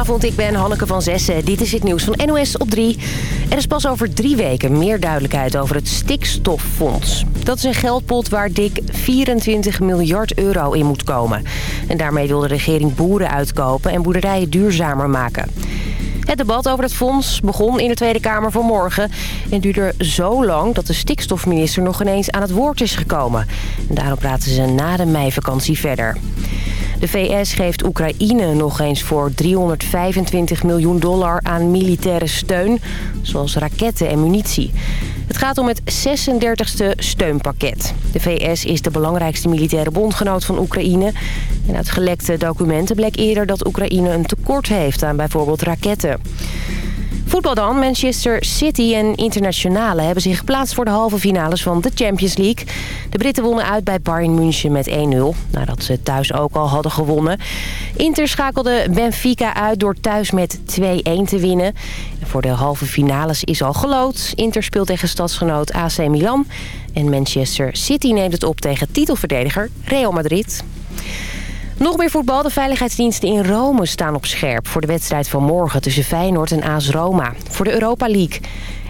Goedenavond, ik ben Hanneke van Zessen. Dit is het nieuws van NOS op 3. Er is pas over drie weken meer duidelijkheid over het stikstoffonds. Dat is een geldpot waar dik 24 miljard euro in moet komen. En daarmee wil de regering boeren uitkopen en boerderijen duurzamer maken. Het debat over het fonds begon in de Tweede Kamer vanmorgen... en duurde zo lang dat de stikstofminister nog ineens aan het woord is gekomen. En daarom praten ze na de meivakantie verder. De VS geeft Oekraïne nog eens voor 325 miljoen dollar aan militaire steun, zoals raketten en munitie. Het gaat om het 36e steunpakket. De VS is de belangrijkste militaire bondgenoot van Oekraïne. En uit gelekte documenten bleek eerder dat Oekraïne een tekort heeft aan bijvoorbeeld raketten. Voetbal dan. Manchester City en Internationale hebben zich geplaatst voor de halve finales van de Champions League. De Britten wonnen uit bij Bayern München met 1-0, nadat ze thuis ook al hadden gewonnen. Inter schakelde Benfica uit door thuis met 2-1 te winnen. voor de halve finales is al gelood. Inter speelt tegen stadsgenoot AC Milan. En Manchester City neemt het op tegen titelverdediger Real Madrid. Nog meer voetbal. De veiligheidsdiensten in Rome staan op scherp... voor de wedstrijd van morgen tussen Feyenoord en AS Roma. Voor de Europa League.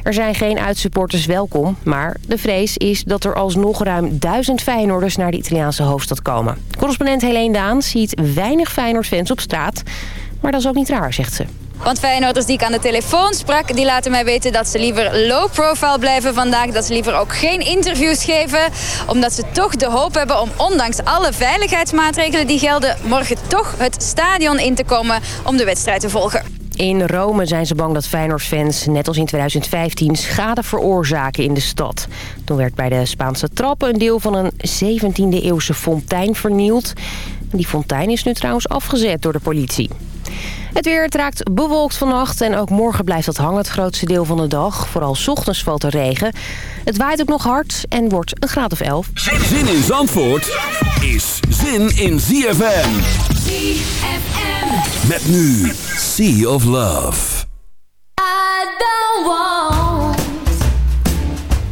Er zijn geen uitsupporters welkom, maar de vrees is dat er alsnog ruim duizend Feyenoorders naar de Italiaanse hoofdstad komen. Correspondent Helene Daan ziet weinig Feyenoord-fans op straat, maar dat is ook niet raar, zegt ze. Want Feyenoorders die ik aan de telefoon sprak... die laten mij weten dat ze liever low profile blijven vandaag. Dat ze liever ook geen interviews geven. Omdat ze toch de hoop hebben om ondanks alle veiligheidsmaatregelen die gelden... morgen toch het stadion in te komen om de wedstrijd te volgen. In Rome zijn ze bang dat Feyenoord-fans, net als in 2015, schade veroorzaken in de stad. Toen werd bij de Spaanse trappen een deel van een 17e-eeuwse fontein vernield. Die fontein is nu trouwens afgezet door de politie. Het weer raakt bewolkt vannacht en ook morgen blijft dat hangen het grootste deel van de dag. Vooral s ochtends valt er regen. Het waait ook nog hard en wordt een graad of 11. Zin in Zandvoort is zin in ZFM. ZFM. Met nu Sea of Love. I don't want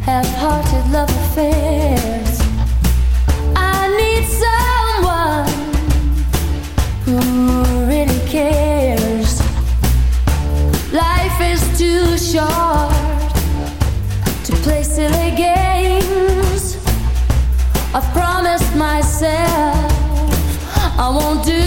half-hearted love affairs. I've promised myself I won't do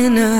winner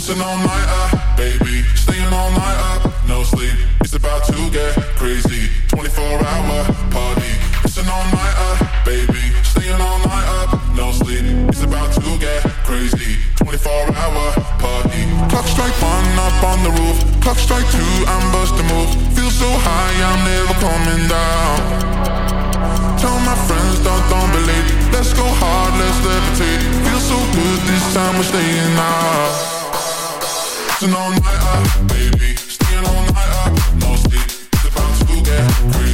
Dancing all night up, uh, baby. Staying all night up, no sleep. It's about to get crazy. 24 hour party. Dancing all night up, uh, baby. Staying all night up, no sleep. It's about to get crazy. 24 hour party. Clock strike one up on the roof. Clock strike two, I'm busting moves. Feel so high, I'm never coming down. Tell my friends, don't, don't believe. Let's go hard, let's levitate. Feel so good this time, we're staying out. Dancing all night up, baby. Staying all night up, no sleep. It's about to get crazy.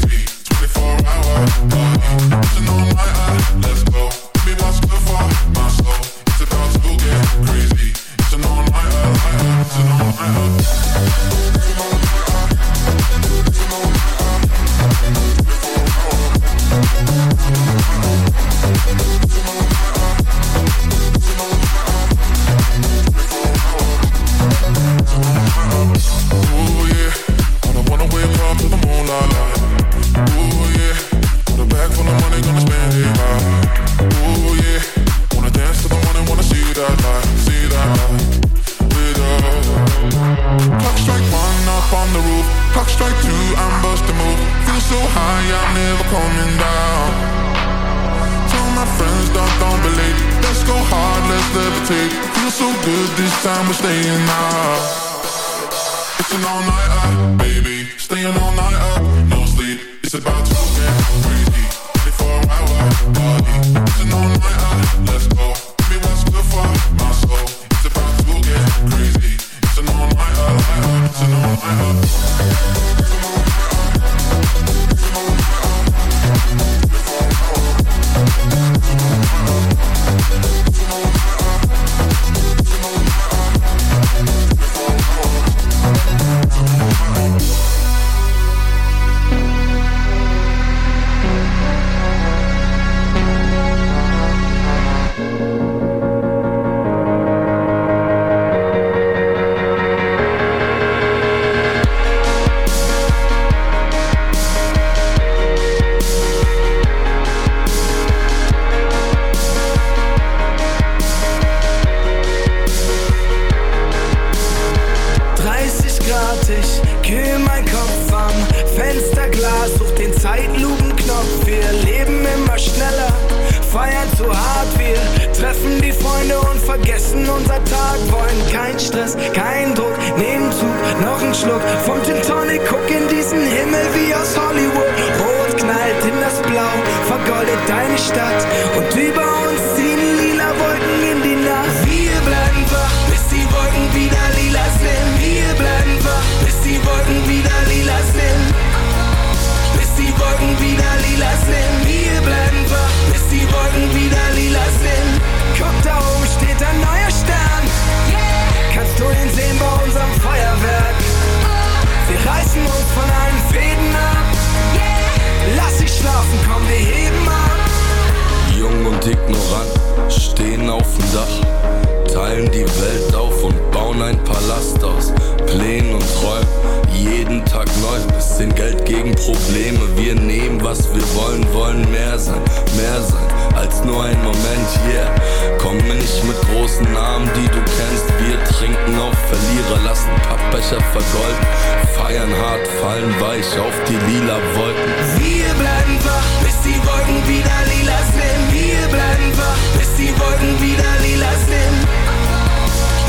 Becher vergolden. Feiern hart, fallen weich auf die lila Wolken. Wir bleiben wach, bis die Wolken wieder lila sind. Wir bleiben wach, bis die Wolken wieder lila sind.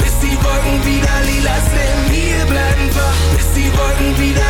Bis die Wolken wieder lila sind. Wir bleiben wach, bis die Wolken wieder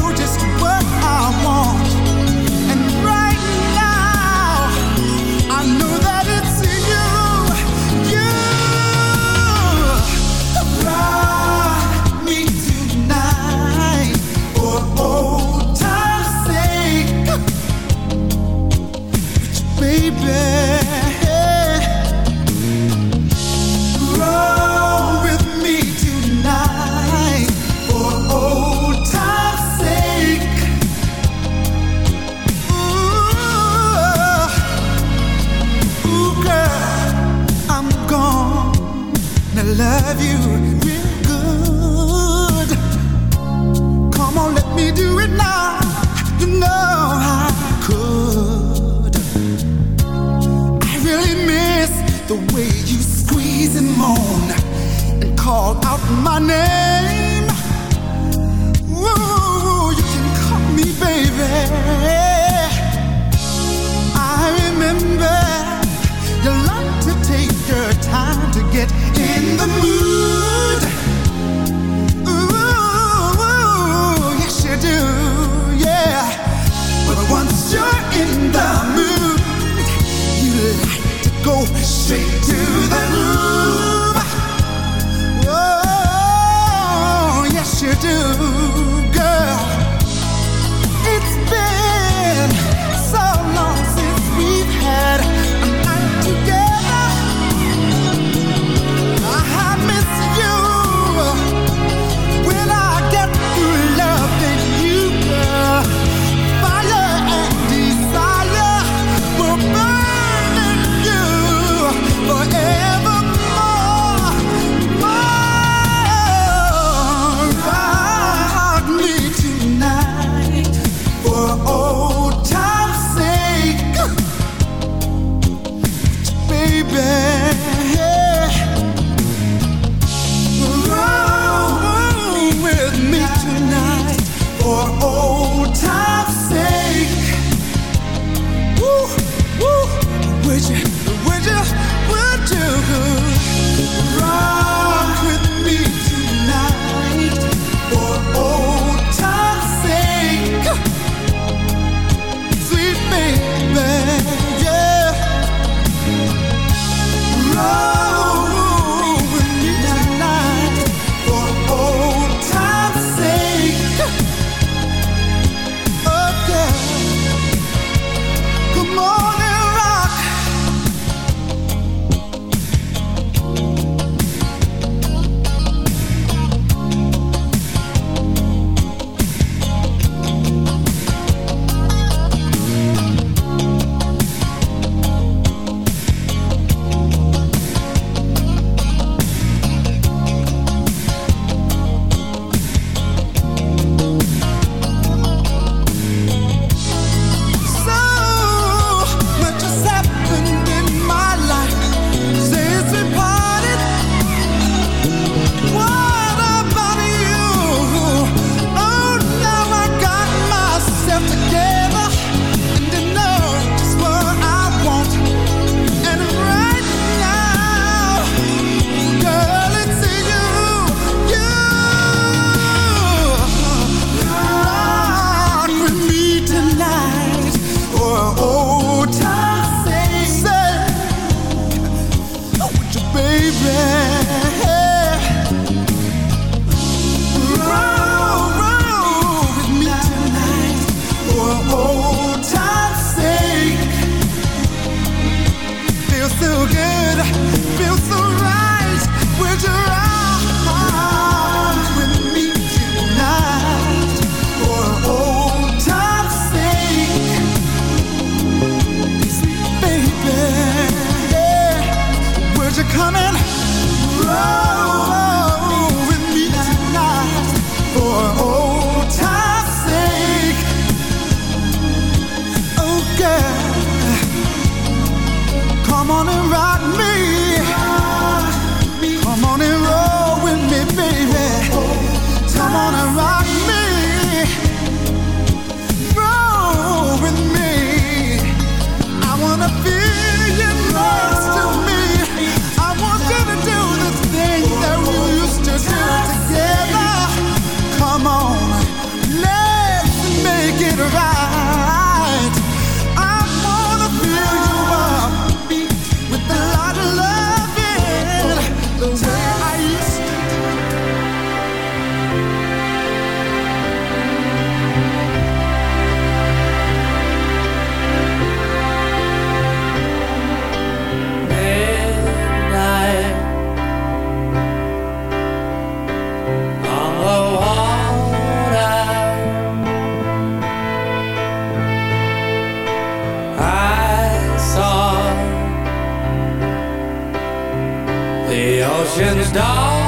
knew just The ocean's dark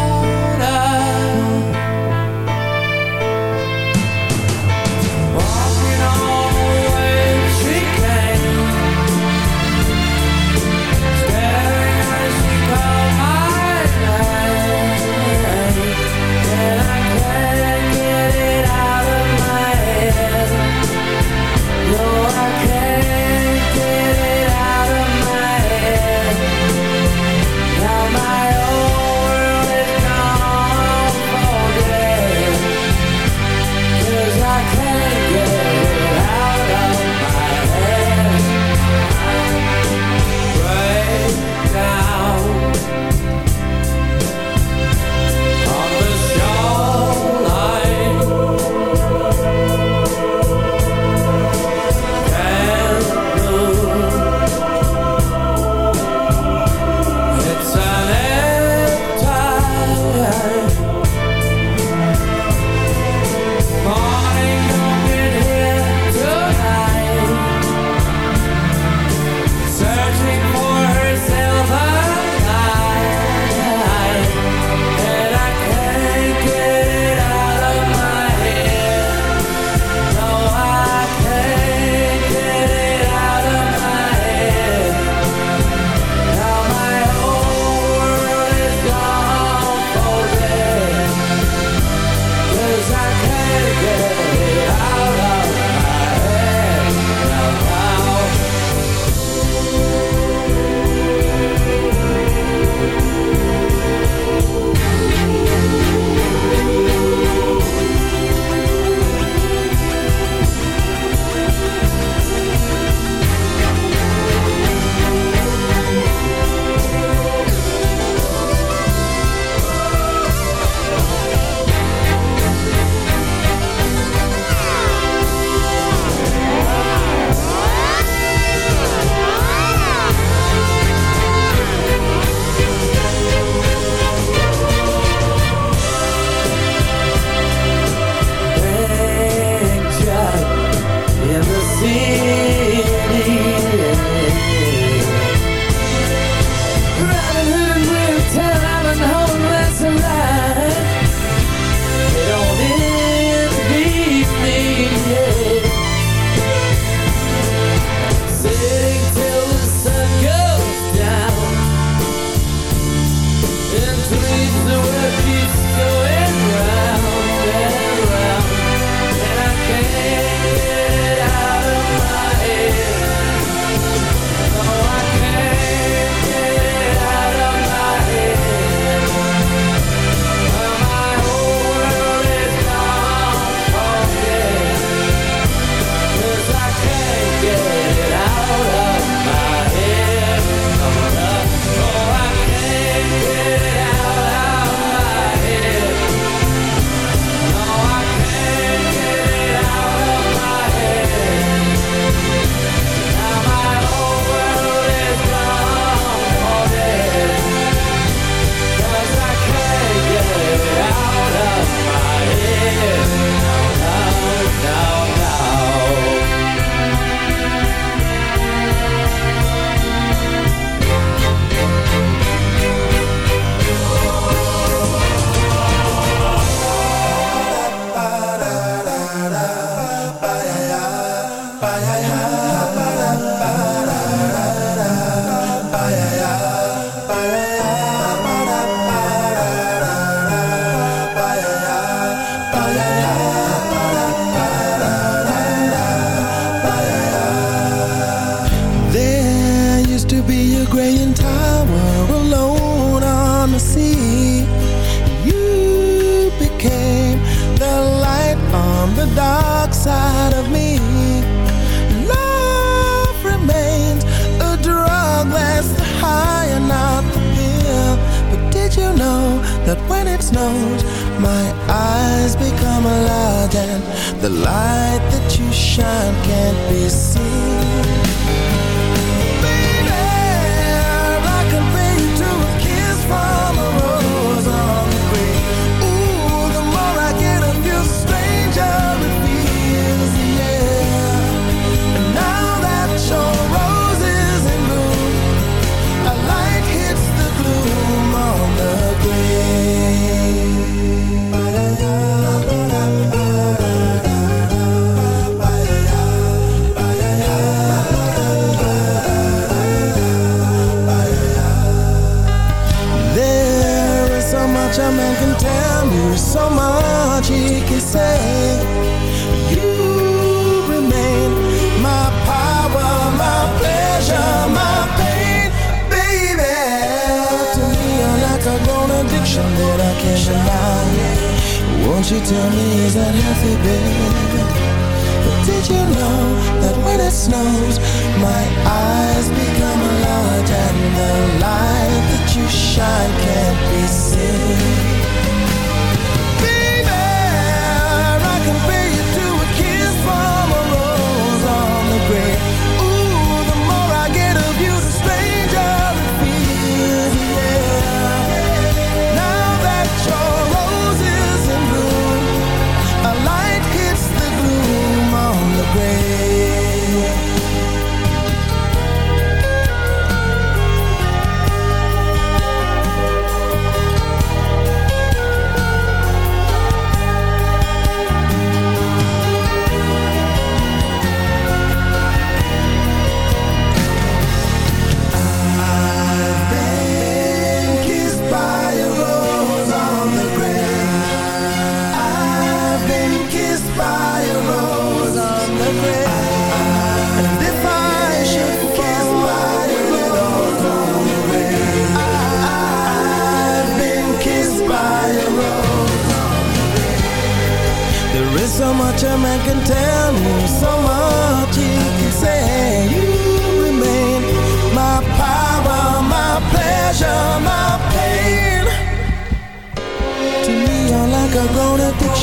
Did you know that when it snows, my eyes become a lot and the light that you shine can't be seen?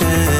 Yeah.